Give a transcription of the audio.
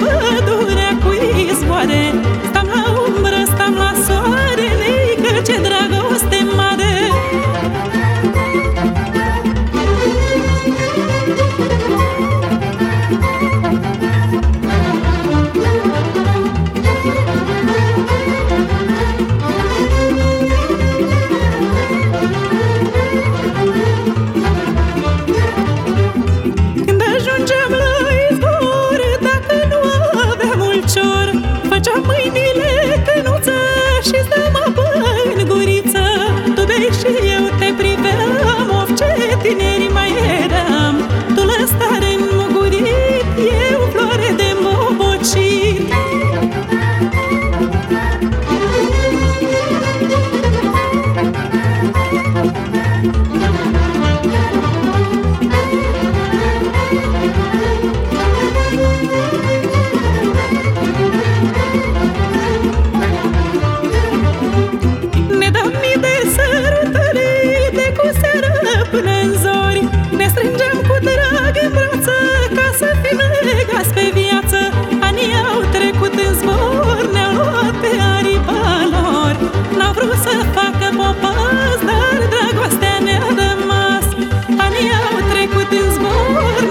啊 ne înzori Ne strângem cu drag în brață Ca să fim legați pe viață. Anii au trecut în zbor Ne-au luat pe aripa lor. N-au vrut să facă popas Dar dragostea ne-a rămas Anii au trecut în zbor